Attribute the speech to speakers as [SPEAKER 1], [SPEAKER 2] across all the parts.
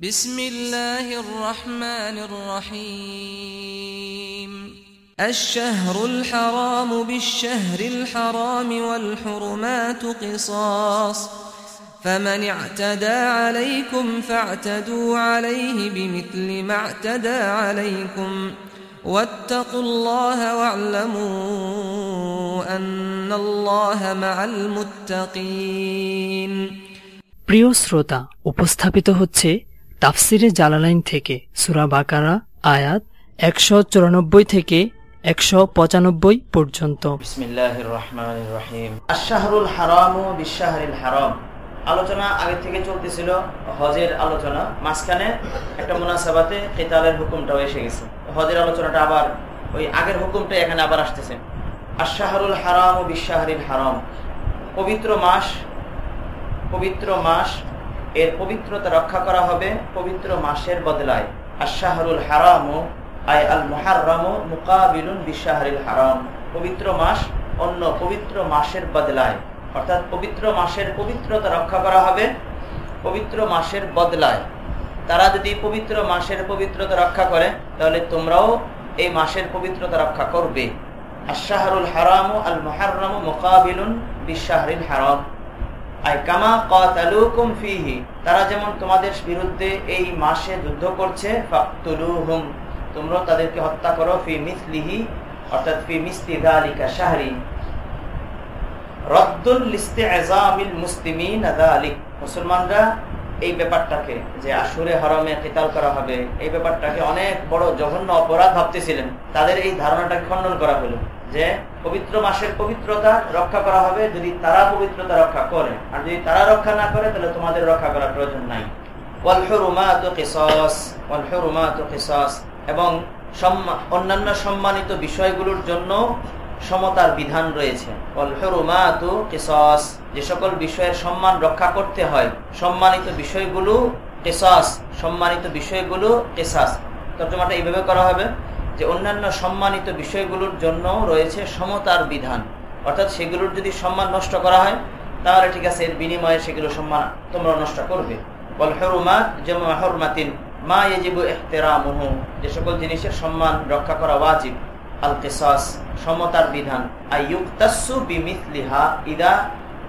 [SPEAKER 1] بسم الله الرحمن الرحيم الشهر الحرام بالشهر الحرام والحرمات قصاص فمن اعتدى عليكم فاعتدوا عليه بمثل ما اعتدى عليكم واتقوا الله واعلموا أن الله مع المتقين
[SPEAKER 2] প্রিয় শ্রোতা উপস্থাপিত হচ্ছে তাফসিরে জালালাইন থেকে সুরা বাকারা, আয়াত একশো চুরানব্বই থেকে একশো পঁচানব্বই পর্যন্ত।
[SPEAKER 3] আলোচনা আগে থেকে চলতেছিল, হজের আলোচনা। মাঝখানে একটা মুনাসাবাতে কেতালের হুকুমটাও এসে গেছে। হজের আলোচনাটা আবার, ওই আগের হুকুমটা এখানে আবার আসতেছে। আশাহরুল হারাম ও বিশ্বাহরিল হারাম। পবিত্র মাস পবিত্র মাস এর পবিত্রতা রক্ষা করা হবে পবিত্র মাসের বদলায়। আশাহরুল হারাম, আই আল মুহাররাম মুকাবিলুন বিশাহরিল হারাম। পবিত্র মাস অন্য পবিত্র মাসের বদলায়। অর্থাৎ পবিত্র মাসের পবিত্রতা রক্ষা করা হবে পবিত্র মাসের বদলায়। তারা যদি পবিত্র মাসের পবিত্রতা রক্ষা করে, তাহলে তোমরাও এই মাসের পবিত্রতা রক্ষা করবে। আশাহরুল হারাম আল মুহাররাম মুকাবিলুন বিশাহরিল হারাম। তারা যেমন তোমাদের বিরুদ্ধে এই মাসে যুদ্ধ করছে তোমরা তাদেরকে হত্যা করো, ফি মিসলিহি, অর্থাৎ ফি শাহরি। লিস্তে মুসলমানরা এই ব্যাপারটাকে, যে আসুরে হরমে কেতাল করা হবে, এই ব্যাপারটাকে অনেক বড় জঘন্য অপরাধ ভাবতেছিলেন। তাদের এই ধারণাটাকে খণ্ডন করা হলো, যে পবিত্র মাসের পবিত্রতা রক্ষা করা হবে যদি তারা পবিত্রতা রক্ষা করে। আর যদি তারা রক্ষা না করে, তাহলে তোমাদের রক্ষা করার প্রয়োজন নাই। এবং অন্যান্য সম্মানিত বিষয়গুলোর জন্য সমতার বিধান রয়েছে। যে সকল বিষয়ের সম্মান রক্ষা করতে হয়, সম্মানিত বিষয়গুলো কেসাস, সম্মানিত বিষয়গুলো কেসাস। তর্জমাটা এইভাবে করা হবে যে অন্যান্য সম্মানিত বিষয়গুলোর জন্য রয়েছে সমতার বিধান। অর্থাৎ সেগুলোর যদি সম্মান নষ্ট করা হয়, তাহলে ঠিক আছে, এর বিনিময়ে সেগুলো সম্মান তোমরা নষ্ট করবে। মা যে সকল জিনিসের সম্মান রক্ষা করা ওয়াজিব। সমতার বিধান। ইদা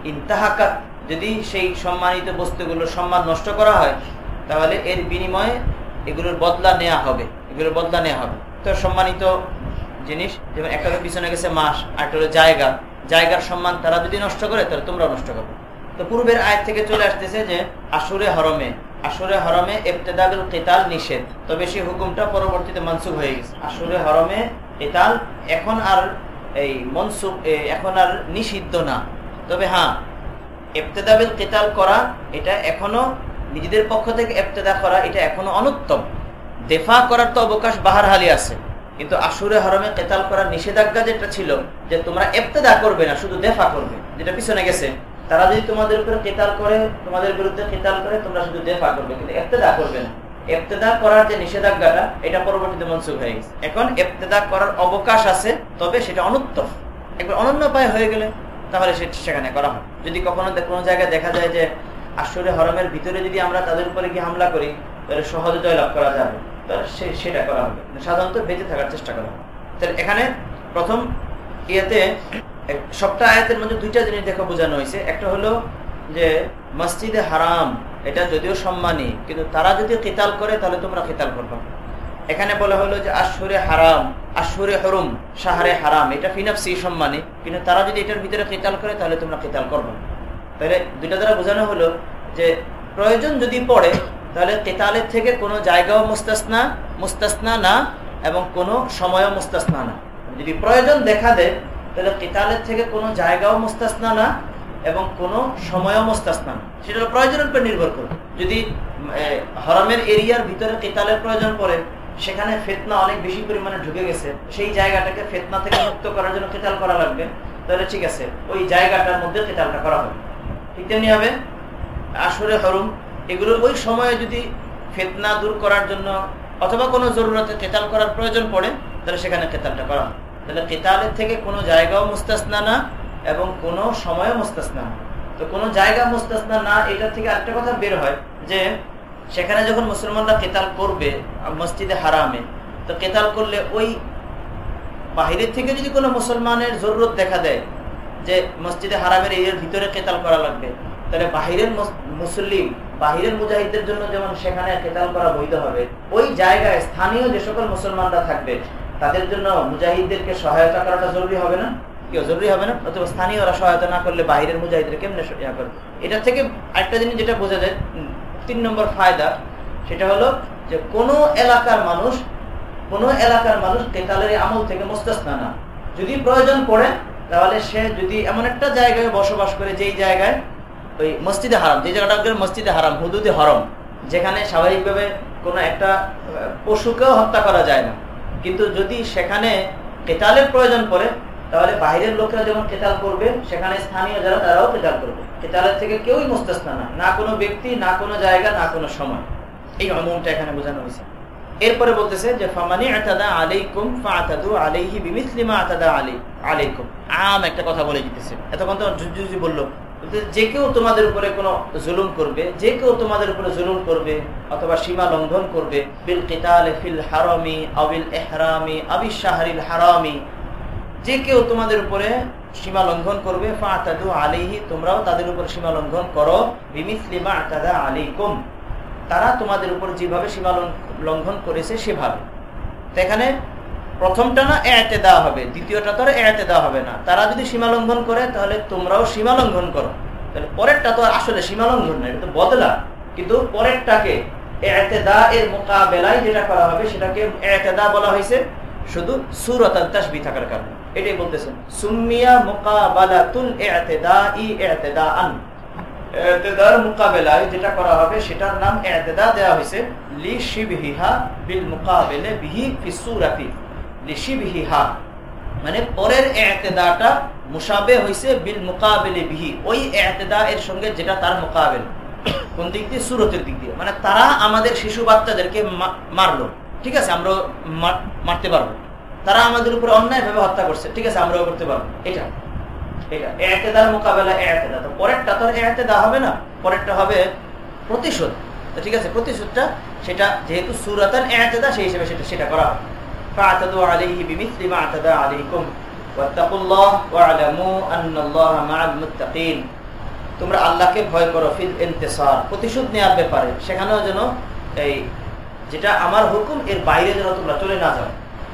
[SPEAKER 3] ইন্তাহাকাত। যদি সেই সম্মানিত বস্তুগুলোর সম্মান নষ্ট করা হয়, তাহলে এর বিনিময়ে এগুলোর বদলা নেওয়া হবে। এগুলোর বদলা নেওয়া হবে। তো সম্মানিত জিনিস, যেমন একটা পিছনে গেছে মাস, আর জায়গা। জায়গার সম্মান তারা যদি নষ্ট করে, তাহলে তোমরা নষ্ট করবে তো পূর্বের আয় থেকে চলে আসতেছে যে, আসুরে হরমে আসুরে হরমে এফতেদাদুল কেতাল নিষেধ। তবে সেই হুকুমটা পরবর্তীতে মনসুখ হয়ে গেছে। আসুরে হরমে কেতাল এখন আর এই মনসুখ এখন আর নিষিদ্ধ না। তবে হ্যাঁ এফতেদাবিল কেতাল করা, এটা এখনও নিজেদের পক্ষ থেকে এফতেদা করা, এটা এখনও অনুত্তম। দেফা করার তো অবকাশ বাহার হালি আছে। কিন্তু আসুরে হরমে কেতাল করার নিষেধাজ্ঞা যেটা ছিল, যে তোমরা এফতেদা করবে না, শুধু দেফা করবে, যেটা পিছনে গেছে। তারা যদি তোমাদের উপরে কেতাল করে, তোমাদের বিরুদ্ধে কেতাল করে, তোমরা শুধু দেফা করবে, কিন্তু এফতেদা করবে না। এফতেদা করার যে নিষেধাজ্ঞাটা, এটা পরবর্তীতে মনসুখ হয়ে গেছে। এখন এফতেদা করার অবকাশ আছে, তবে সেটা অনুত্তম। একবার অনন্য পায় হয়ে গেলে তাহলে সেখানে করা হয়। যদি কখনো কোনো জায়গায় দেখা যায় যে আসরে হরমের ভিতরে যদি আমরা তাদের উপরে গিয়ে হামলা করি, তাহলে সহজে জয়লাভ করা যাবে। তাহলে সেটা করা হবে। সাধারণত বেঁচে থাকার চেষ্টা করা হবে তাহলে এখানে প্রথম ইয়েতে সবটা আয়াতের মধ্যে দুইটা জিনিস দেখা বোঝানো হয়েছে। একটা হলো যে মসজিদে হারাম, এটা যদিও সম্মানী, কিন্তু তারা যদি কেতাল করে, তাহলে তোমরা কেতাল করবা। এখানে বলা হলো যে আশুরে হারাম আশুরে হরুম সাহারে হারাম, এটা ফিনাফসি সম্মানী, কিন্তু তারা যদি এটার ভিতরে কেতাল করে, তাহলে তোমরা কেতাল করবা। তাহলে দুইটা দ্বারা বোঝানো হলো যে প্রয়োজন যদি পড়ে, তাহলে কেতালের থেকে কোনো জায়গাও মুস্তাসনা মুস্তাসনা না, এবং কোনো সময়ও মুস্তাসনা না। যদি প্রয়োজন দেখা দেয়, তাহলে কেতালের থেকে কোনো জায়গাও মুস্তাসনা না এবং কোনো সময় মুস্তাসনা না। সেটা প্রয়োজনের উপর নির্ভর করবে যদি হরমের এরিয়ার ভিতরে কেতালের প্রয়োজন পড়ে, সেখানে ফেতনা অনেক বেশি পরিমাণে ঢুকে গেছে, সেই জায়গাটাকে ফেতনা থেকে মুক্ত করার জন্য কেতাল করা লাগবে, তাহলে ঠিক আছে, ওই জায়গাটার মধ্যে কেতালটা করা হবে। ঠিক তেমনি হবে আসরে হরুম, এগুলো ওই সময়ে যদি ফেতনা দূর করার জন্য অথবা কোনো জরুরতে কেতাল করার প্রয়োজন পড়ে, তাহলে সেখানে কেতালটা করা হয় তাহলে কেতালের থেকে কোনো জায়গাও মুস্তাসনা না এবং কোনো সময়ও মুস্তাসনা তো কোনো জায়গা মুস্তাসনা না, এটা থেকে আরেকটা কথা বের হয় যে, সেখানে যখন মুসলমানরা কেতাল করবে মসজিদে হারামে, তো কেতাল করলে ওই বাহিরের থেকে যদি কোনো মুসলমানের জরুরত দেখা দেয় যে, মসজিদে হারামের এর ভিতরে কেতাল করা লাগবে, তাহলে বাহিরের মুসলিম বাহিরের মুজাহিদদের জন্য যেমন সেখানে কেতাল করা বৈধ হবে, ওই জায়গায় স্থানীয় যে সকল মুসলমানরা থাকবে, তাদের জন্য মুজাহিদদেরকে সহায়তা করাটা জরুরি হবে না? কেউ জরুরি হবে না, অথবা স্থানীয়রা সহায়তা না করলে বাহিরের মুজাহিদের কেমনে ইয়া করবে? এটা থেকে আরেকটা জিনিস যেটা বোঝা যায় তিন নম্বর ফায়দা, সেটা হলো যে কোনো এলাকার মানুষ, কোনো এলাকার মানুষ কেতালের আমল থেকে মোস্তাসনা না। যদি প্রয়োজন পড়ে, তাহলে সে যদি এমন একটা জায়গায় বসবাস করে, যেই জায়গায় ওই মসজিদে হারাম যে জায়গাটা মসজিদে হারাম, হুদুদে হরম, যেখানে স্বাভাবিকভাবে কোনো একটা পশুকেও হত্যা করা যায় না। কিন্তু যদি সেখানে কেতালের প্রয়োজন পড়ে তাহলে বাইরের লোকেরা যেমন কেতাল করবে সেখানে স্থানীয় যারা, তারাও কেতাল করবে কেতালের থেকে কেউই মুস্তাসনা না। না কোনো ব্যক্তি, না কোনো জায়গা, না কোনো সময়। এই অমনটা এখানে বোঝানো হয়েছে। এরপরে বলতেছে যে, ফামানি আতাদা আলাইকুম ফাতাদু আলাইহি বিমিসলিমা আতাদা আলাই আলাইকুম। আম একটা কথা বলে দিতেছে। এতক্ষণ তো জুজুজি বলল। যে কেউ তোমাদের উপরে কোনো জুলুম করবে, যে কেউ তোমাদের উপরে জুলুম করবে অথবা সীমা লঙ্ঘন করবে, বিল কিতাল ফিল হারামি আবিল এহরামি আবি শাহরিল হারামি যে কেউ তোমাদের উপরে সীমা লঙ্ঘন করবে আলিহি তোমরাও তাদের উপর সীমা লঙ্ঘন করো আলাইকুম। তারা তোমাদের উপর যেভাবে সীমা লঙ্ঘন করেছে সেভাবে। এখানে প্রথমটা না এতে দেওয়া হবে, দ্বিতীয়টা তো এতে দেওয়া হবে না। তারা যদি সীমা লঙ্ঘন করে, তাহলে তোমরাও সীমা লঙ্ঘন করো। তাহলে পরেরটা তো আসলে সীমা লঙ্ঘন না, এটা বদলা। কিন্তু পরেরটাকে এতে দা এর মোকাবেলায় যেটা করা হবে, সেটাকে এতে দা বলা হয়েছে। শুধু সুরত তাসবি থাকার কারণে। এটাই বলতেছেন। সুমিয়া মোকাবালাতুল এতে দা ই এতে দা আন এতেদার মোকাবেলায় যেটা করা হবে সেটার নাম এতেদা দেওয়া হয়েছে। লি শিবহিহা বিল মোকাবেলে বিহি ফিসুরাতি লি শিবহিহা মানে পরের এতেদাটা মুসাবে হয়েছে বিল মোকাবেলে বিহি। ওই এতেদা এর সঙ্গে যেটা তার মোকাবেল। কোন দিক দিয়ে? সুরতের দিক দিয়ে। মানে তারা আমাদের শিশু বাচ্চাদেরকে মারলো। ঠিক আছে আমরা মারতে পারব। তারা আমাদের উপরে অন্যায় ভাবে হত্যা করছে ঠিক আছে আমরাও করতে পারবো এটা এতেদার মোকাবেলা এতেদা তো পরেরটা তো এতেদা হবে না পরেরটা হবে প্রতিশোধ ঠিক আছে প্রতিশোধটা সেটা যেহেতু সুরাতান এতেদা সেই হিসেবে সেটা সেটা করা হবে فاعتدوا عليه بمثل ما اعتدى عليكم واتقوا الله واعلموا ان الله مع المتقين তোমরা আল্লাহকে ভয় করো ফিল ইন্তেসার প্রতিশোধ নেওয়ার ব্যাপারে সেখানেও যেন এই যেটা আমার হুকুম এর বাইরে যেন তোমরা চলে না যাও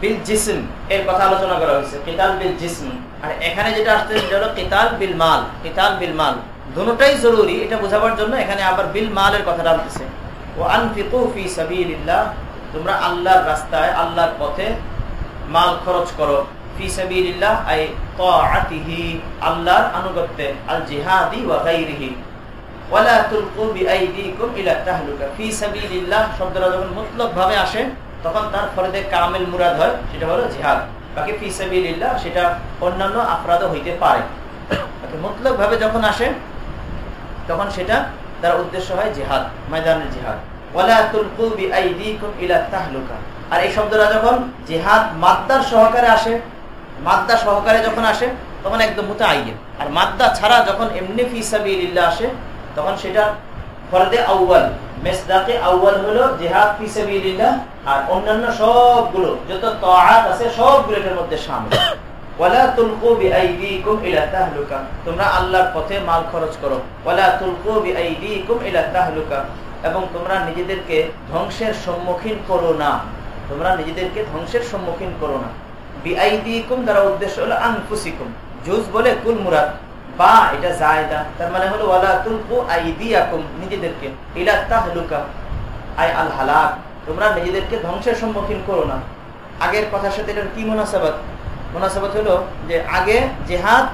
[SPEAKER 3] বিল জিসম এর কথা আলোচনা করা হয়েছে, কিতাল বিল জিসম। আর এখানে যেটা আসছে সেটা হলো কিতাল বিল মাল, কিতাল বিল মাল। দুটোটাই জরুরি, এটা বোঝাবার জন্য এখানে আবার বিল মালের কথা ডালতেছে ও আনফিকু ফি সাবিলিল্লাহ, তোমরা আল্লাহর রাস্তায়, আল্লাহর পথে মাল খরচ করো। ফি সাবিলিল্লাহ, আই তাআতিহি, আল্লাহর আনুগত্যে, আল জিহাদি ওয়া গায়রিহি। ওয়ালা তুলকু বিআইদিকুম ইলা তাহলুকা। ফি সাবিলিল্লাহ, শব্দটা যখন মুতলক ভাবে আসে তখন তার ফরদে কামেল মুরাদ হয়, সেটা হলো জিহাদ। বাকি ফি সাবিলিল্লাহ, সেটা অন্যান্য আফরাদও হইতে পারে। মুতলক ভাবে যখন আসে, তখন সেটা তার উদ্দেশ্য হয় জিহাদ, ময়দানের জিহাদ। আর এই শব্দটা যখন জিহাদ মাদ্দার সহকারে আসে, মাদ্দা সহকারে যখন আসে, তখন একদম মুতে আইয়ে আর মাদ্দা ছাড়া যখন এমনি ফিসাবিল্লাহ আসে, তখন সেটা ফরদে আউ্বাল আউ্বাল হলো জেহাদ আর অন্যান্য সবগুলো, যত তাআত আছে সবগুলো এটার মধ্যে শামিল ওয়ালা তুলকু বিআইদিকুম ইলা তাহলুকা। তোমরা আল্লাহর পথে মাল খরচ করো। ওয়ালা তুলকু বিআইদিকুম ইলা তাহলুকা। এবং তোমরা নিজেদেরকে ধ্বংসের সম্মুখীন করো না। তোমরা নিজেদেরকে ধ্বংসের সম্মুখীন করো না। বিআইদিকুম দ্বারা উদ্দেশ্য হলো আনফুসিকুম। জুজ বলে কুল মুরাদ। বা এটা জায়দা, তার মানে হলো ওয়ালা তুলকু আইদিয়াকুম, নিজেদেরকে। ইলা তাহলুকা, আই আল হালাক। তোমরা নিজেদেরকে ধ্বংসের সম্মুখীন করো না। আগের কথার সাথে এটার কি মোনাসাবাত? মোনাসাবাত হলো যে আগে জেহাদ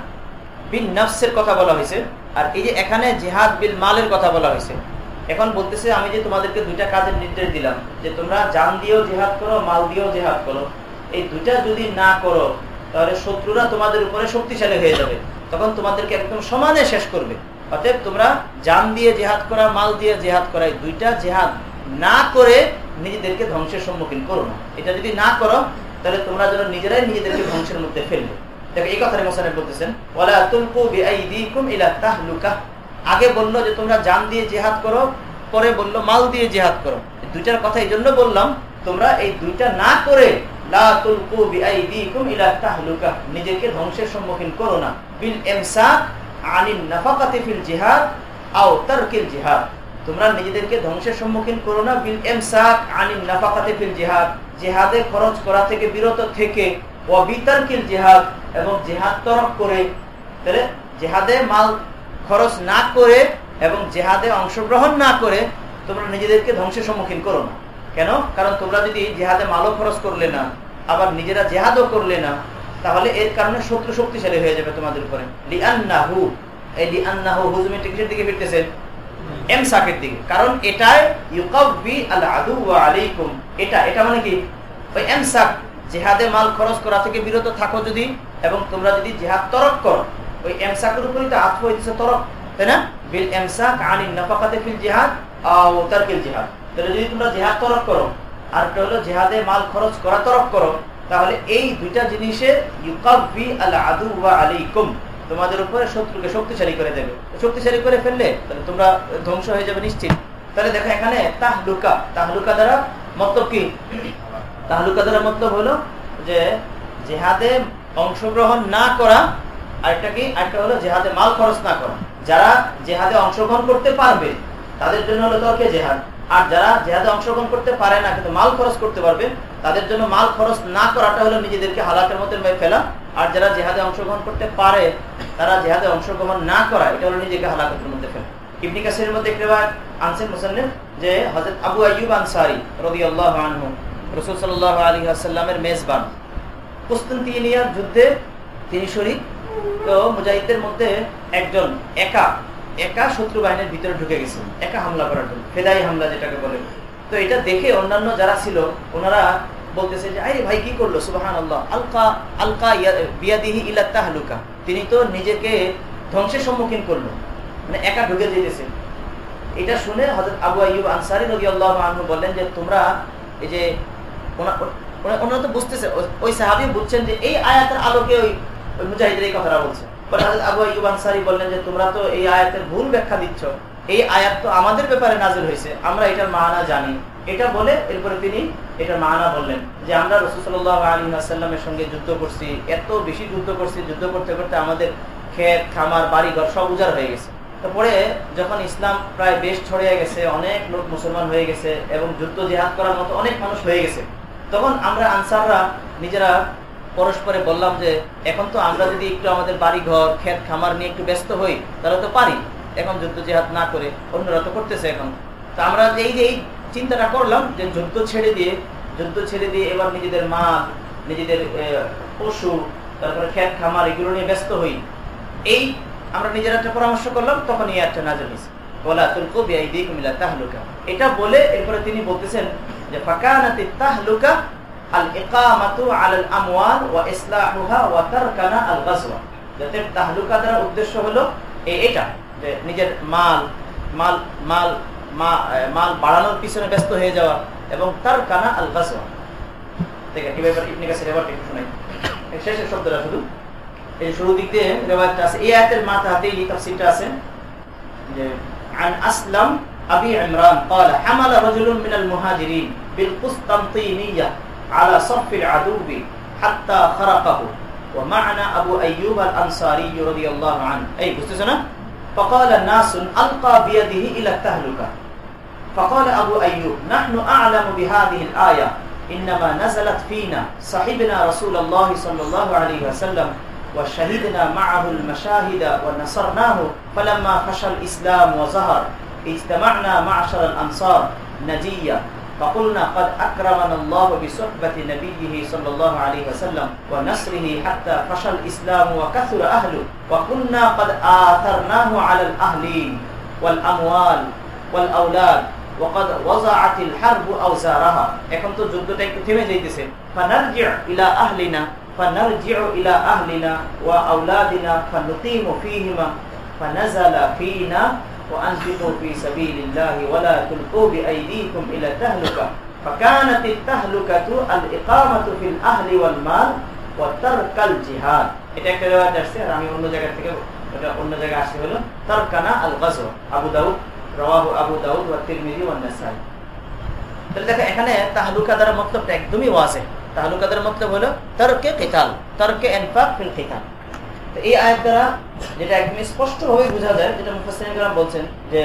[SPEAKER 3] বিন নফসের কথা বলা হয়েছে, আর এই যে এখানে জেহাদ বিল মালের কথা বলা হয়েছে। এখন বলতেছে, আমি যে তোমাদেরকে দুইটা কাজের নির্দেশ দিলাম, যে তোমরা জান দিয়েও জেহাদ করো, মাল দিয়েও জেহাদ করো। এই দুইটা যদি না করো, তাহলে শত্রুরা তোমাদের উপরে শক্তিশালী হয়ে যাবে। তখন তোমাদেরকে একদম সমানে শেষ করবে। অতএব তোমরা জান দিয়ে জেহাদ করা, মাল দিয়ে জেহাদ করা দুইটা জেহাদ না করে নিজেদেরকে ধ্বংসের সম্মুখীন করো না। এটা যদি না করো, তাহলে তোমরা যেন নিজেরাই নিজেদেরকে ধ্বংসের মধ্যে ফেলবে। দেখো, এই কথাটা মোসানে বলতেছেন, ওয়ালা তুলকু ইলা আগে বলল যে, তোমরা জান দিয়ে জেহাদ করো, পরে বলল মাল দিয়ে জেহাদ করো। দুইটার কথা এই জন্য বললাম, তোমরা এই দুইটা না করে, লা তুলকু বিআইদিকুম ইলা নিজেকে ধ্বংসের সম্মুখীন করো না। বিল ইমসাক আনিন তোমরা নিজেদেরকে ধ্বংসের সম্মুখীন করো না। বিল এমসাক আনিন নাফাকাতে ফিল জিহাদ। জিহাদে খরচ করা থেকে বিরত থেকে অবিতারকিল জিহাদ এবং জিহাদ তরক করে তাহলে জেহাদে মাল খরচ না করে এবং জেহাদে অংশগ্রহণ না করে তোমরা নিজেদেরকে ধ্বংসের সম্মুখীন করো না। কেন? কারণ তোমরা যদি জেহাদে মালও খরচ করলে না, আবার নিজেরা জেহাদও করলে না তাহলে এর কারণে শত্রু শক্তিশালী হয়ে যাবে তোমাদের উপরে। কারণ এটাই মানে এবং তোমরা যদি জিহাদ তরক করো উপরই তো আত্ম হইতেছে তরক, তাই না? তাহলে যদি তোমরা জিহাদ তরক করো, আর হলো জিহাদে মাল খরচ করা তরক করো তাহলে এই দুইটা জিনিসে ইউকাব্বি আল আদু ওয়া আলাইকুম তোমাদের উপরে শত্রুকে শক্তিশালী করে দেবে। শক্তিশালী করে ফেললে তাহলে তোমরা ধ্বংস হয়ে যাবে নিশ্চিত। তাহলে দেখো এখানে তাহলুকা তাহলুকা দ্বারা মতলব কি? তাহলুকা দ্বারা মতলব হলো যে জেহাদে অংশগ্রহণ না করা, আরেকটা কি? আরেকটা হলো জেহাদে মাল খরচ না করা। যারা জেহাদে অংশগ্রহণ করতে পারবে, তাদের জন্য হলো তর্কে জেহাদ। আর যারা জেহাদে অংশগ্রহণ করতে পারে না, কিন্তু মাল খরচ করতে পারবে তাদের জন্য মাল খরচ না করাটা হলো নিজেদেরকে হালাকের মধ্যে ফেলা। আর যারা জেহাদে অংশগ্রহণ করতে পারে, তারা জেহাদে অংশগ্রহণ না করা এটা হলো নিজেকে হালাকের মধ্যে ফেলা। ইবনি মধ্যে আনসেন যে হযরত আবু আনসারী রাদিয়াল্লাহু আনহু, রাসূল আলাইহি ওয়াসাল্লামের মেজবান। যুদ্ধে তিনি শরীক। তো মুজাহিদদের মধ্যে একজন একা একা শত্রু বাহিনীর ভিতরে ঢুকে গেছে। একা হামলা করার জন্য, ফেদাই হামলা যেটাকে বলে। তো এটা দেখে অন্যান্য যারা ছিল, ওনারা বলতেছে যে, আরে ভাই, কি করল? সুবাহান আল্লাহ আলকা আলকা বিয়াদিহি ইলা তাহলুকা। তিনি তো নিজেকে ধ্বংসের সম্মুখীন করল। মানে একা ঢুকে যেতেছে। এটা শুনে হজরত আবু আইব আনসারি নদী আল্লাহ আনহু বললেন যে, তোমরা এই যে ওনারা তো বুঝতেছে ওই সাহাবি বুঝছেন যে, এই আয়াতের আলোকে ওই মুজাহিদের এই কথাটা বলছে। আমাদের ক্ষেত, খামার, বাড়ি ঘর সব উজাড় হয়ে গেছে। তারপরে যখন ইসলাম প্রায় বেশ ছড়িয়ে গেছে, অনেক লোক মুসলমান হয়ে গেছে এবং যুদ্ধ জেহাদ করার মতো অনেক মানুষ হয়ে গেছে, তখন আমরা আনসাররা নিজেরা পরস্পরে বললাম যে, এখন তো আমরা যদি একটু আমাদের বাড়ি ঘর ক্ষেত, খামার নিয়ে একটু ব্যস্ত হই, তাহলে তো পারি। এখন যুদ্ধ জেহাদ না করে অন্যরা তো করতেছে এখন। তো আমরা এই যে এই চিন্তাটা করলাম যে যুদ্ধ ছেড়ে দিয়ে, যুদ্ধ ছেড়ে দিয়ে এবার নিজেদের মাল নিজেদের পশু, তারপরে ক্ষেত, খামার এগুলো নিয়ে ব্যস্ত হই। এই আমরা নিজের একটা পরামর্শ করলাম তখন এই একটা নাজল হয়েছে বলা তোর কবি তাহলুকা। এটা বলে এরপরে তিনি বলতেছেন যে, ফাকানাতি তাহলুকা আল ইকামাতু আলাল আমওয়াল ওয়া ইসলাহুহা ওয়া তারকানা আল গাজওয়া যাতে তাহলুকা দ্বারা উদ্দেশ্য হলো এটা যে নিজের মাল মাল মাল মাল বাড়ানোর পিছনে ব্যস্ত হয়ে যাওয়া এবং তার কানা আল গাজওয়া দেখেন কি ব্যাপার ইবনে কাসির এবার একটু শুনাই শেষের শব্দটা শুধু এই শুরু দিক দিয়ে রেওয়ায়তটা আছে এই আয়াতের মাথা হাতে এই তাফসীরটা আছে যে عن أسلم أبي عمران قال حمل رجل من المهاجرين بالقسطنطينية على صف العدو حتى خرقه. ومعنا أبو أيوب الأنصاري رضي الله عنه. أي بستسنا فقال الناس ألقى بيده إلى التهلكة. فقال أبو أيوب نحن أعلم بهذه الآية. إنما نزلت فينا. صحبنا رسول الله صلى الله عليه وسلم وشهدنا معه المشاهد ونصرناه. فلما فشى الإسلام وظهر اجتمعنا معشر الأنصار نجيا فقلنا قد أكرمنا الله بصحبة نبيه صلى الله عليه وسلم ونصره حتى فشى الإسلام وكثر أهله وكنا قد آثرناه على الأهلين والأموال والأولاد وقد وضعت الحرب اوزارها এখন তো যুদ্ধটা একটু থেমে যাইতেছে فنرجع الى اهلنا فنرجع الى اهلنا واولادنا فنقيم فيهما فنزل فينا وانفقوا في سبيل الله ولا تلقوا بايديكم الى التهلكه فكانت التهلكه الاقامه في الاهل والمال وترك الجهاد এটা একটা রিওয়ায়াত আসছে আর আমি অন্য জায়গা থেকে ওটা অন্য জায়গায় আসছে হলো তারকানা আল গাজওয়া আবু দাউদ রাওয়াহু আবু দাউদ ওয়া তিরমিজি ওয়া নাসাই তাহলে দেখো এখানে তাহলুকা দ্বারা মতলবটা একদমই ওয়াজে তাহলুকা দ্বারা মতলব হলো তর্কে কিতাল তর্কে ইনফাক ফিল কিতাল তো এই আয়াত দ্বারা যেটা একদম স্পষ্টভাবে বোঝা যায় যেটা মুফাসসিরিনরা বলছেন যে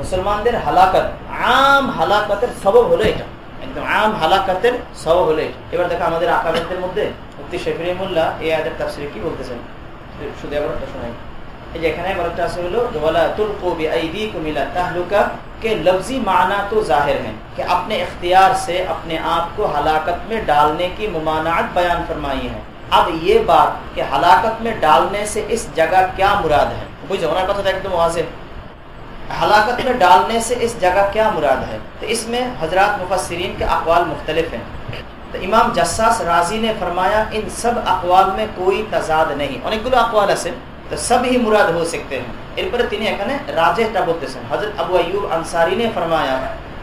[SPEAKER 3] মুসলমানদের হালাকাত আম হালাকাতের সবব হলো এটা একদম আম হালাকাতের সবব হলো এটা এবার দেখো আমাদের আকাবেদের মধ্যে মুফতি শফির মোল্লা এই আয়াতের তাফসিরে কি বলতেছেন শুধু এবার একটা শোনাই এই যে এখানে এবার একটা আছে হলো ওয়ালা তুলকু বিআইদিকুম ইলা তাহলুকা के लफ्जी माना तो जाहिर है कि अपने इख्तियार से अपने आप को हलाकत में डालने की ममानात बयान फरमाई है اب یہ بات کہ ہلاکت میں ڈالنے سے اس جگہ کیا مراد ہے؟ کوئی زمانہ پتہ تھا ایک دم واضح۔ ہلاکت میں ڈالنے سے اس جگہ کیا مراد ہے؟ تو اس میں حضرات مفسرین کے اقوال مختلف ہیں۔ تو امام جساس راضی نے فرمایا، ان سب اقوال میں کوئی تضاد نہیں۔ اور অনেকগুলো اقوال আছে تو سب ہی مراد ہو سکتے ہیں۔ ان এরপরে তিনি এখানে রাজেহটা বলতেছেন حضرت ابو ایوب انصاری نے فرمایا،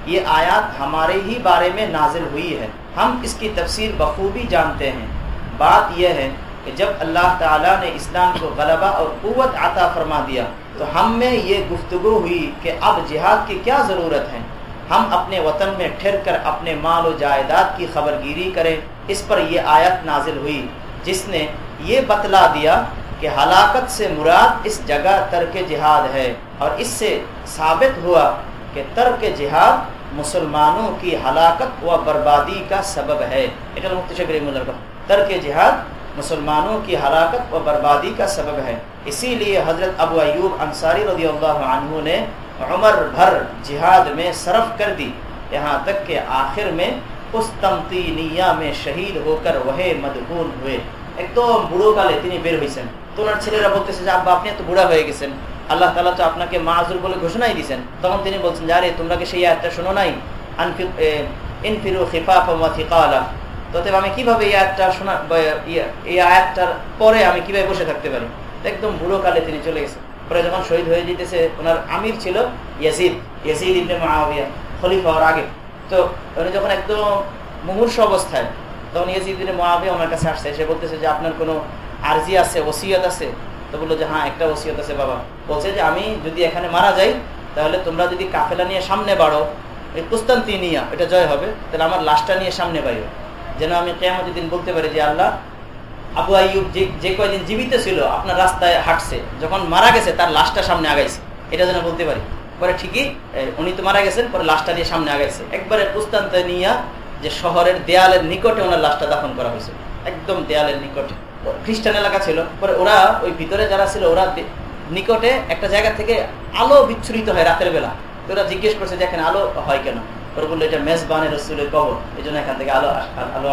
[SPEAKER 3] یہ آیات ہمارے ہی بارے میں نازل ہوئی ہے۔ ہم اس کی تفسیر بخوبی جانتے ہیں۔ بات یہ ہے کہ جب اللہ تعالیٰ نے اسلام کو غلبہ اور قوت عطا فرما دیا، تو ہم میں یہ گفتگو ہوئی کہ اب جہاد کی کیا ضرورت ہے؟ ہم اپنے وطن میں ٹھہر کر اپنے مال و جائیداد کی خبر گیری کریں۔ اس پر یہ آیت نازل ہوئی، جس نے یہ بتلا دیا کہ ہلاکت سے مراد اس جگہ ترک جہاد ہے۔ اور اس سے ثابت ہوا کہ ترک جہاد مسلمانوں کی ہلاکت و بربادی کا سبب ہے۔ ترک جہاد مسلمانوں کی ہلاکت و بربادی کا سبب ہے۔ اسی لیے حضرت ابو ایوب انصاری رضی اللہ عنہ نے عمر بھر جہاد میں صرف کر دی، یہاں تک کہ آخر میں اس تمتینیہ میں شہید ہو کر وہ مدبون ہوئے۔ ایک تو বুড়ো কালে তিনি বের হইছেন তোনার ছেলেরা বলতেছে যে আব্বা আপনি তো বুড়া হয়ে গেছেন আল্লাহ তালা তো আপনাকে মাজুর বলে ঘোষণাই দিয়েছেন তখন তিনি বলছেন যে আরে তোমরা কি সেই আয়াতটা শোনো নাই আনফি ইনফিরু খিফাফা ওয়া থিকালা তবে আমি কীভাবে এই আয়াতটা শোনা এই আয়াতটার পরে আমি কীভাবে বসে থাকতে পারি? একদম বুড়ো কালে তিনি চলে গেছেন। পরে যখন শহীদ হয়ে যেতেছে, ওনার আমির ছিল ইয়াসিদ ইয়াসিদ ইবনে মাহাবিয়া খলিফা হওয়ার আগে। তো উনি যখন একদম মুমূর্ষ অবস্থায়, তখন ইয়াজিদিনে মহাবিয়া আমার কাছে আসছে সে বলতেছে যে, আপনার কোনো আর্জি আছে, ওসিয়ত আছে? তো বলল যে হ্যাঁ একটা ওসিয়ত আছে বাবা। বলছে যে, আমি যদি এখানে মারা যাই, তাহলে তোমরা যদি কাফেলা নিয়ে সামনে বাড়ো, এই কুস্তান্তিনিয়া এটা জয় হবে, তাহলে আমার লাশটা নিয়ে সামনে বাড়িও যেন আমি কেমন দিন বলতে পারি যে আল্লাহ, আবু আইয়ুব যে যে কয়দিন জীবিত ছিল, আপনার রাস্তায় হাঁটছে, যখন মারা গেছে তার লাশটা সামনে আগাইছে। এটা যেন বলতে পারি। পরে ঠিকই উনি তো মারা গেছেন, পরে লাশটা নিয়ে সামনে আগাইছে। একবারে কুস্তান্তিনিয়া যে শহরের দেয়ালের নিকটে ওনার লাশটা দাফন করা হয়েছে। একদম দেয়ালের নিকটে। খ্রিস্টান এলাকা ছিল। পরে ওরা, ওই ভিতরে যারা ছিল, ওরা নিকটে একটা জায়গা থেকে আলো বিচ্ছুরিত হয় রাতের বেলা। তো ওরা জিজ্ঞেস করছে যে এখানে আলো হয় কেন? বলল, এটা রসুলের কবর এই জন্য এখান থেকে আলো আলো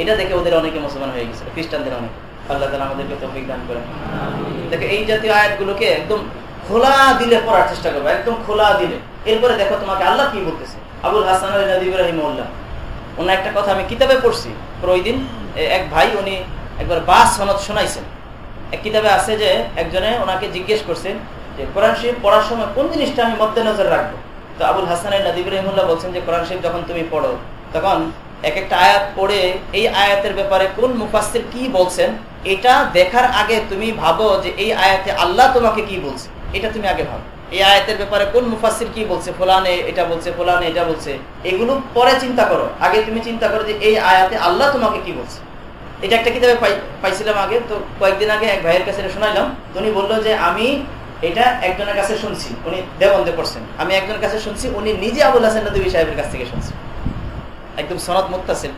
[SPEAKER 3] এটা দেখে ওদের অনেকে মুসলমান হয়ে খ্রিস্টানদের আল্লাহ তালা আমাদেরকে দেখে, এই জাতীয় আয়াতগুলোকে একদম খোলা দিলে পড়ার চেষ্টা একদম খোলা দিলে। এরপরে দেখো তোমাকে আল্লাহ কি বলতেছে। আবুল হাসান ইব্রাহিম ওনার একটা কথা আমি কিতাবে পড়ছি ওই দিন এক ভাই উনি একবার বাস সনদ শোনাইছেন। এক কিতাবে আছে যে, একজনে ওনাকে জিজ্ঞেস করছেন যে, কোরআন শরীফ পড়ার সময় কোন জিনিসটা আমি মধ্যে নজর রাখব? তো আবুল হাসান নদীব রহিমুল্লাহ বলছেন যে, কোরআন শরীফ যখন তুমি পড়ো, তখন এক একটা আয়াত পড়ে এই আয়াতের ব্যাপারে কোন মুফাসির কি বলছেন, এটা দেখার আগে তুমি ভাবো যে এই আয়াতে আল্লাহ তোমাকে কি বলছে। এটা তুমি আগে ভাবো। এই আয়াতের ব্যাপারে কোন মুফাসির কি বলছে, ফোলানে এটা বলছে, ফোলানে এটা বলছে, এগুলো পরে চিন্তা করো। আগে তুমি চিন্তা করো যে এই আয়াতে আল্লাহ তোমাকে কি বলছে। এটা একটা কিতাবে পাইছিলাম আগে, তো কয়েকদিন আগে এক ভাইয়ের কাছে শোনাইলাম। উনি বলল যে, আমি এটা একজনের কাছে শুনছি, উনি দেবন্দে পড়ছেন। আমি একজনের কাছে শুনছি, উনি নিজে আবুল হাসান নদী সাহেবের কাছ থেকে শুনছি। একদম সনদ মুক্তাসিল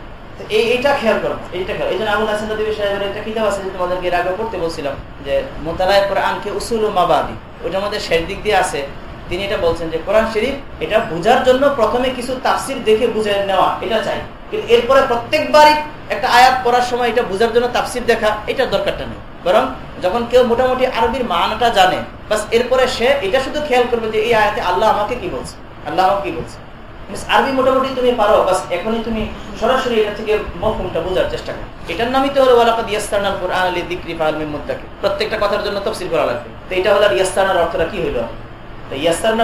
[SPEAKER 3] এই এইটা খেয়াল করো, এইটা খেয়াল এই জন্য আবুল হাসান নদী সাহেবের একটা কিতাব আছে তোমাদেরকে এর আগে পড়তে বলছিলাম, যে মোতালায় করে আনকে উসুল মাবাদি, ওইটার মধ্যে শেষ দিক দিয়ে আছে। তিনি এটা বলছেন যে কোরআন শরীফ, এটা বুঝার জন্য প্রথমে কিছু তাফসির দেখে বুঝে নেওয়া, এটা চাই। কিন্তু এরপরে প্রত্যেকবারই একটা আয়াত পড়ার সময় এটা বুঝার জন্য তাফসির দেখা, এটার দরকারটা নেই। বরং যখন কেউ মোটামুটি আরবির মানটা জানে বাস এরপরে সে এটা শুধু খেয়াল করবে যে এই আয়াতে আল্লাহ আমাকে কি বলছে? আল্লাহ আমাকে কি বলছে? আরবি মোটামুটি তুমি পারো, বাস এখনই তুমি সরাসরি এটা থেকে মফহুমটা বোঝার চেষ্টা করো। এটার নামই তো হলো আলী প্রত্যেকটা কথার জন্য তাফসীর করা লাগবে। তো এটা হলো ইয়াসতারনার অর্থটা কি হইল তো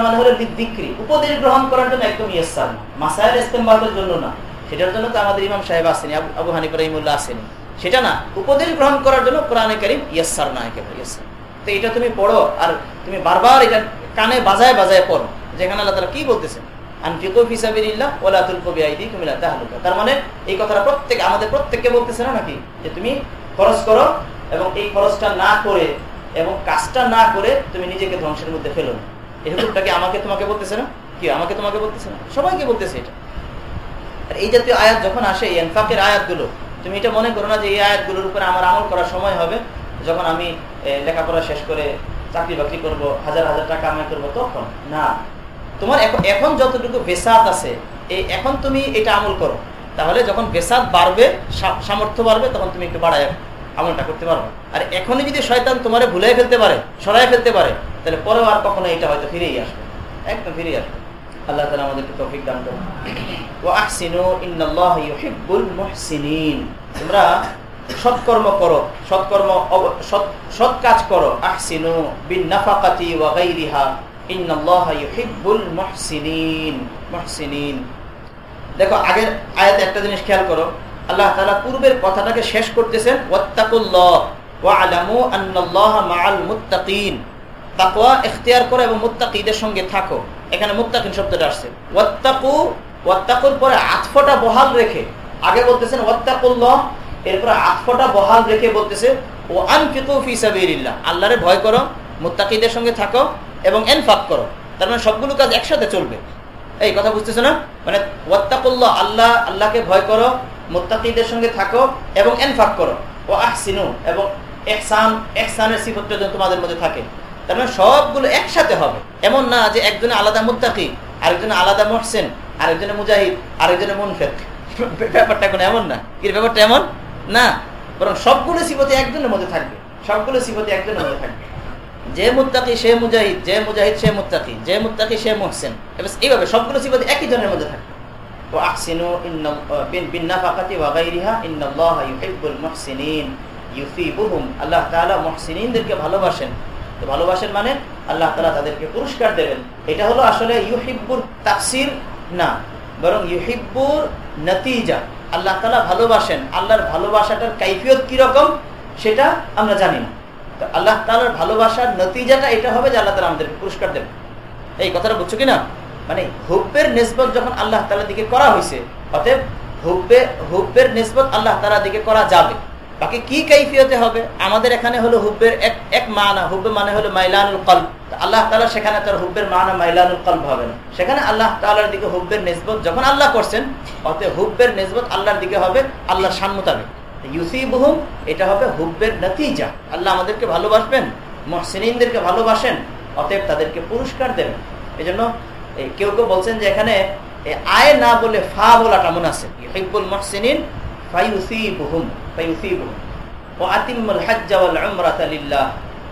[SPEAKER 3] মানে হলো যিকরি উপদেশ গ্রহণ করার জন্য একদম ইয়াসতারনা মাসায়েল ইস্তেমবাদের জন্য না। সেটার জন্য তো আমাদের ইমাম সাহেব আসেনি, আবু হানিফ রাহিমুল্লাহ আসেনি। সেটা না। উপদেশ গ্রহণ করার জন্য কোরআনে কারীম ইয়াসসারনা একেবারে ইয়াসসার তো এটা তুমি পড়ো আর তুমি বারবার এটা কানে বাজায় বাজায় পড়ো। যেখানে আল্লাহ তারা কি বলতেছেন তার মানে এই কথাটা প্রত্যেক, আমাদের প্রত্যেককে বলতেছে না নাকি? যে তুমি খরচ করো এবং এই খরচটা না করে এবং কাজটা না করে তুমি নিজেকে ধ্বংসের মধ্যে ফেলো না। হুকুমটাকে আমাকে তোমাকে বলতেছে না? কি আমাকে তোমাকে বলতেছে না? সবাইকে বলতেছে এটা। আর এই জাতীয় আয়াত যখন আসে এনফাকের আয়াতগুলো, তুমি এটা মনে করো না যে এই আয়াতগুলোর উপরে আমার আমল করার সময় হবে, যখন আমি লেখাপড়া শেষ করে চাকরি বাকরি করব, হাজার হাজার টাকা আমি করব, তখন? না। তোমার এখন যতটুকু বেসাত আছে, এই এখন তুমি এটা আমল করো। তাহলে যখন বেসাত বাড়বে সামর্থ্য বাড়বে, তখন তুমি একটু বাড়ায় আমলটা করতে পারবে। আর এখনই যদি শয়তান তোমার ভুলাই ফেলতে পারে সরাই ফেলতে পারে, তাহলে পরেও আর কখনো এটা হয়তো ফিরেই আসবে। একদম ফিরেই আসবে। আল্লাহ তালা আমাদেরকে তৌফিক দান করুন। ও আহসিনু মুহসিনিন। তোমরা সৎকর্ম করো, সৎকর্ম সৎ কাজ করো। আহসিনু বিন নাফাকাতি দেখো, আগের আয়াতে একটা জিনিস খেয়াল করো। আল্লাহ পূর্বের কথাটাকে শেষ করতেছেন করো এবং মুত্তাকিদের সঙ্গে থাকো। এখানে মুত্তাকিন শব্দটা আসছে। ওয়াত্তাকু, ওয়াত্তাকুর পরে আতফটা বহাল রেখে, আগে বলতেছেন, ওয়াত্তাকুল্লাহ এরপরে আতফটা বহাল রেখে বলতেছে, ও আনফিকু ফি সাবিলিল্লাহ, আল্লাহরে ভয় করো, মুত্তাকিদের সঙ্গে থাকো এবং এনফাক করো। তার মানে সবগুলো কাজ একসাথে চলবে। এই কথা বুঝতেছো না? মানে ওয়াত্তাকুল্লাহ, আল্লাহ, আল্লাহকে ভয় করো, মুত্তাকিদের সঙ্গে থাকো এবং এনফাক করো। ও আহসিনু, এবং এহসান, এহসানের সিফতটা যেন তোমাদের মধ্যে থাকে। তার মানে সবগুলো একসাথে হবে। এমন না যে একজনে আলাদা মুত্তাকি, আরেকজনে আলাদা মহসেন, আরেকজনে মুজাহিদ, আরেকজনে মুনফেক। ব্যাপারটা এখন এমন না। কি ব্যাপারটা এমন? না, বরং সবগুলো সিফতি একজনের মধ্যে থাকবে। সবগুলো সিফতি একজনের মধ্যে থাকবে। যে মুত্তাকি, সে মুজাহিদ, যে মুজাহিদ, সে মুত্তাকি, যে মুত্তাকি, সে মোহসেন। এইভাবে সবগুলো সিফতি একই জনের মধ্যে থাকবে। তো আল্লাহ তাআলা ভালোবাসেন। তো ভালোবাসেন মানে আল্লাহ তাদেরকে পুরস্কার দেবেন। এটা হলো আসলে ইউহিব্বুর তাফসীর না, বরং ইউহিব্বুর নতিজা। আল্লাহ তালা ভালোবাসেন, আল্লাহর ভালোবাসাটার কাইফিয়ত কীরকম সেটা আমরা জানি না। তো আল্লাহ তালার ভালোবাসার নতিজাটা এটা হবে যে আল্লাহ তালা আমাদের পুরস্কার দেবেন। এই কথাটা বুঝছ কিনা? মানে হুব্বের নিসবত যখন আল্লাহ তালার দিকে করা হয়েছে অতএব হুব্বে, হুব্বের নিসবত আল্লাহ তালার দিকে করা যাবে। বাকি কি কাইফিয়তে হবে? আমাদের এখানে হলো হুব্বের এক এক মানা। হুব্বে মানে হলো মাইলানুল কল আল্লাহ তালা সেখানে তার হুব্বের মানা মাইলানুল কল্প হবে না। সেখানে আল্লাহ তালার দিকে হুব্বের নিসবত যখন আল্লাহ করছেন, অতএব হুব্বের নিসবত আল্লাহর দিকে হবে আল্লাহর সান মোতাবেক। ইউসিবহুম, এটা হবে হুব্বের নতিজা। আল্লাহ আমাদেরকে ভালোবাসবেন মহসিনদেরকে ভালোবাসেন, অতএব তাদেরকে পুরস্কার দেবেন। এই জন্য কেউ কেউ বলছেন যে এখানে আয় না বলে ফা বলাটা মনে আছে হিব্বুল মহসিন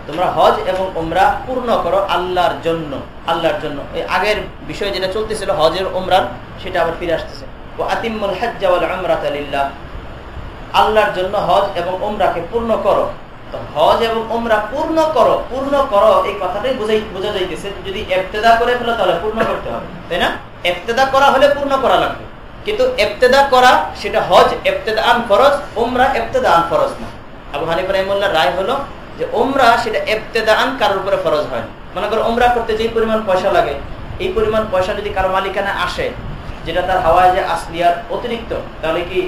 [SPEAKER 3] তোমরা হজ এবং উমরা পূর্ণ করো আল্লাহর জন্য আল্লাহর জন্য। এই আগের বিষয় যেটা চলতেছিল, হজের উমরার, সেটা আবার ফিরে আসতেছে। ও আতিমুল হাজ্জা ওয়াল উমরাতা আল্লাহর জন্য হজ এবং উমরাকে পূর্ণ করো। তো হজ এবং উমরা পূর্ণ করো পূর্ণ করো, এই কথাটাই বোঝাই বোঝা যাইতেছে। যদি এফতেদা করে ফেলো, তাহলে পূর্ণ করতে হবে। তাই না? এফতেদা করা হলে পূর্ণ করা লাগবে। কিন্তু এফতেদা করা সেটা হজ এফতেদা আন ফরজ, উমরা এফতেদা আন ফরজ না। আবু হানিফ রাহিমুল্লাহ রায় হলো যে ওমরা সেটা এফতেদা আন কারোর উপরে ফরজ হয় মনে করো ওমরা করতে যেই পরিমাণ পয়সা লাগে, এই পরিমাণ পয়সা যদি কারও মালিকানা আসে, যেটা তার হাওয়ায় যে আসলিয়ার অতিরিক্ত, তাহলে কি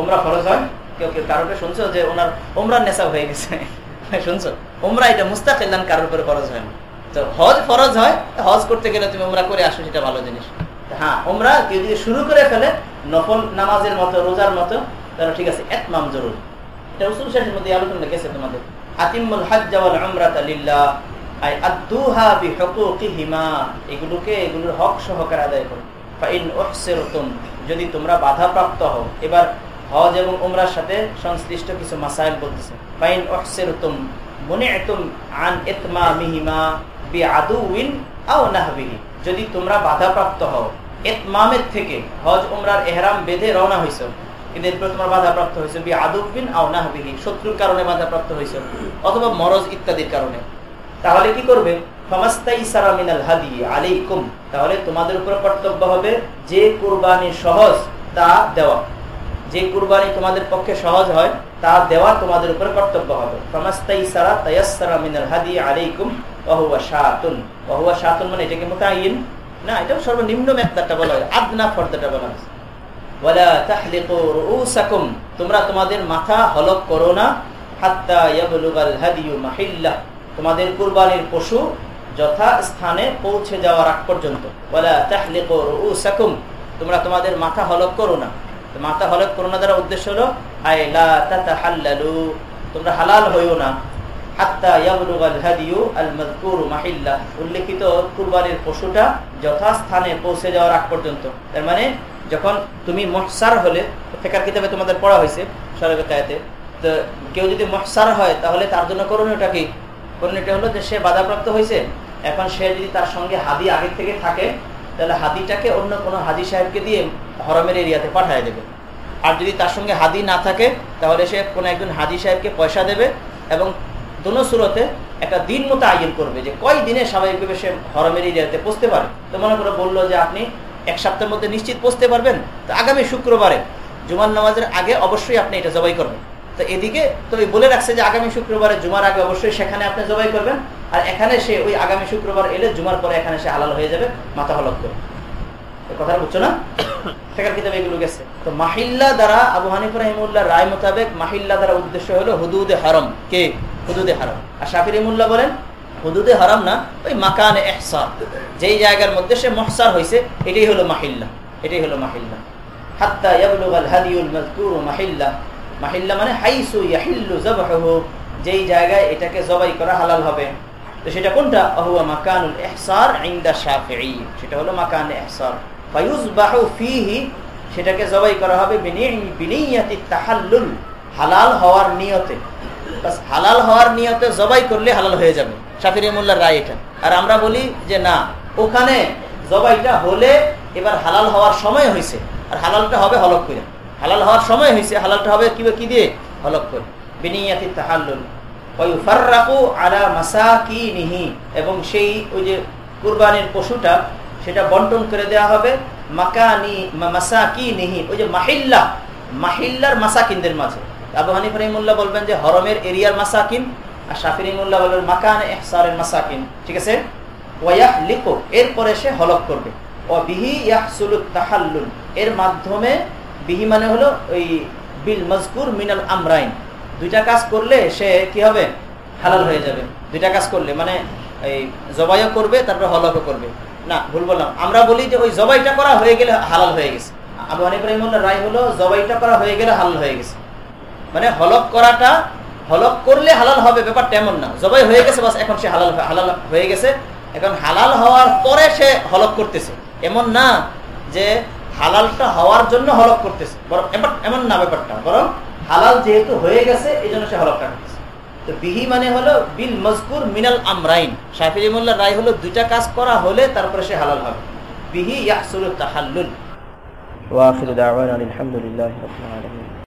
[SPEAKER 3] ওমরা ফরজ হয়? কেউ কেউ কারোকে শুনছো যে ওনার ওমরার নেশা হয়ে গেছে? শুনছো? ওমরা এটা মুস্তাকিল্লান কারোর উপরে ফরজ হয় না। তো হজ ফরজ হয়, হজ করতে গেলে তুমি ওমরা করে আসো, সেটা ভালো জিনিস। হ্যাঁ। ওমরা কেউ যদি শুরু করে ফেলে, নফল নামাজের মতো, রোজার মতো, তাহলে ঠিক আছে এক মাম জরুর। এটা উসুল শেষের মধ্যে আলোচনা গেছে তোমাদের। আতিমুল হজ্জ ওয়াল উমরাতা আই আদুহা বিহুকুকিহিমা, এগুলোকে, এগুলোর হক সহকারে আদায় করো। ফাইন উহসিরতুম, যদি তোমরা বাধাপ্রাপ্ত হও। এবার হজ এবং উমরার সাথে সংশ্লিষ্ট কিছু মাসাইল বলতেছে। ফাইন উহসিরতুম, মুনিআতুম আন ইতমামিহিমা বিআদুইন আও নাহবিহি। যদি তোমরা বাধাপ্রাপ্ত হও এতমামের থেকে হজ উমরার এহরাম বেঁধে রওনা হয়েছ কিন্তু এরপর তোমার বাধাপ্রাপ্ত হয়েছে বি আদুবিন আও নাহবিহি, শত্রুর কারণে বাধাপ্রাপ্ত হয়েছে অথবা মরজ ইত্যাদির কারণে। তাহলে কি করবে? তাহলে তোমাদের উপর কর্তব্য হবে যে কুরবানি সহজ, তা দেওয়া। যে কুরবানি তোমাদের পক্ষে সহজ হয়, তা দেওয়া তোমাদের উপর কর্তব্য হবে। মিনাল হাদি আলাইকুম মানে এটাকে মোতায়েন না এটা সর্বনিম্ন মেকদারটা বলা হয়। আদনা ফর্দাটা বলা হয়েছে। তোমরা তোমাদের মাথা হলক করো না তোমাদের কুরবানির পশু যথা স্থানে পৌঁছে যাওয়ার আগ পর্যন্ত। তোমরা তোমাদের মাথা হলক করো না। মাথা হলক করো না দ্বারা উদ্দেশ্য হলো তোমরা হালাল হইও না। উল্লেখিত কুরবানির পশুটা যথাস্থানে পৌঁছে যাওয়ার আগ পর্যন্ত। তার মানে যখন তুমি মহসার হলে, ফেকার কিতাবে তোমাদের পড়া হয়েছে সরকাতে তো কেউ যদি মহসার হয়, তাহলে তার জন্য করণীয়টা কি? করণীয়টা হলো যে সে বাধাপ্রাপ্ত হয়েছে। এখন সে যদি তার সঙ্গে হাদি আগে থেকে থাকে, তাহলে হাদিটাকে অন্য কোনো হাজি সাহেবকে দিয়ে হরমের এরিয়াতে পাঠিয়ে দেবে। আর যদি তার সঙ্গে হাদি না থাকে, তাহলে সে কোনো একজন হাজি সাহেবকে পয়সা দেবে এবং দোনো সুরতে একটা দিন মতো আয়োজন করবে যে কয় দিনে স্বাভাবিকভাবে সে হরমের এরিয়াতে পৌঁছতে পারে। তো মনে করে বলল যে আপনি এক সপ্তাহের মধ্যে নিশ্চিত পৌঁছতে পারবেন? তো আগামী শুক্রবারে জুমার নামাজের আগে অবশ্যই আপনি এটা জবাই করবেন। তো এদিকে তো বলে রাখছে যে আগামী শুক্রবারে জুমার আগে অবশ্যই সেখানে আপনি জবাই করবেন। আর এখানে সে ওই আগামী শুক্রবার এলে জুমার পরে এখানে সে হালাল হয়ে যাবে, মাথা হলক করে। কথা বুঝছ না? ফেকার কিতাবে এগুলো গেছে। তো মাহিল্লা দ্বারা আবু হানিফ রহিমুল্লাহ রায় মোতাবেক মাহিল্লা দ্বারা উদ্দেশ্য হলো হুদুদে হারম। কে? হুদুদে হারম। আর শাফির রহিমুল্লাহ বলেন, হুদুদে হারাম না, ওই মাকান এহসার যেই জায়গার মধ্যে সে মহসার হয়েছে এটাই হলো মাহিল্লা, এটাই হলো মাহিল্লা। মানে সেটা কোনটা? মাকানুল সেটা হলো মাকান সেটাকে জবাই করা হবে হালাল হওয়ার নিয়তে। হালাল হওয়ার নিয়তে জবাই করলে হালাল হয়ে যাবে। শাফির মোল্লার রায় এটা। আর আমরা বলি যে না, ওখানে জবাইটা হলে এবার হালাল হওয়ার সময় হয়েছে আর হালালটা হবে হলক করে হালাল হওয়ার সময় হয়েছে হালালটা হবে কি কি দিয়ে? হলক করে বিনিয়াতি তাহাল্লুল। এবং সেই ওই যে কুরবানির পশুটা, সেটা বন্টন করে দেওয়া হবে মাকানি নিহি ওই যে মাহিল্লা। মাহিল্লার মাসাকিনদের মাঝে। আবু বলবেন যে হরমের এরিয়ার মাসাকিন আর বলবেন মাকান এহসারের মাসাকিন। ঠিক আছে? ওয়াহ লিখো এরপরে সে হলক করবে। ও বিহি তাহাল্লুল, এর মাধ্যমে বিহি মানে হলো ওই বিল মজকুর মিনাল আমরাইন। দুইটা কাজ করলে সে কি হবে? হালাল হয়ে যাবে। দুইটা কাজ করলে মানে এই জবাইও করবে, তারপরে হলকও করবে। না, ভুল বললাম। আমরা বলি যে ওই জবাইটা করা হয়ে গেলে হালাল হয়ে গেছে। আবু হানিফ রহিমুল্লাহ রায় হলো, জবাইটা করা হয়ে গেলে হালাল হয়ে গেছে। মানে হলক করাটা হলক করলে হালাল হবে, ব্যাপারটা এমন না। জবাই হয়ে গেছে, বাস এখন সে হালাল হালাল হয়ে গেছে। এখন হালাল হওয়ার পরে সে হলক করতেছে। এমন না যে হালালটা হওয়ার জন্য হলক করতেছে। বরং এমন না ব্যাপারটা। বরং হালাল যেহেতু হয়ে গেছে এই জন্য সে হলকটা করতেছে। তো বিহি মানে হলো বিল মজকুর মিনাল আমরাইন। শাহিমুল্লাহ রায় হলো দুইটা কাজ করা হলে তারপরে সে হালাল হবে। বিহি ইয়াহসুল তাহাল্লুল। ওয়াখির দাওয়ানা আলহামদুলিল্লাহ রাব্বিল আলামিন।